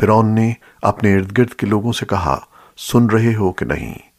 فرعون نے اپنے ارد گرد کے لوگوں سے کہا سن رہے ہو کہ نہیں؟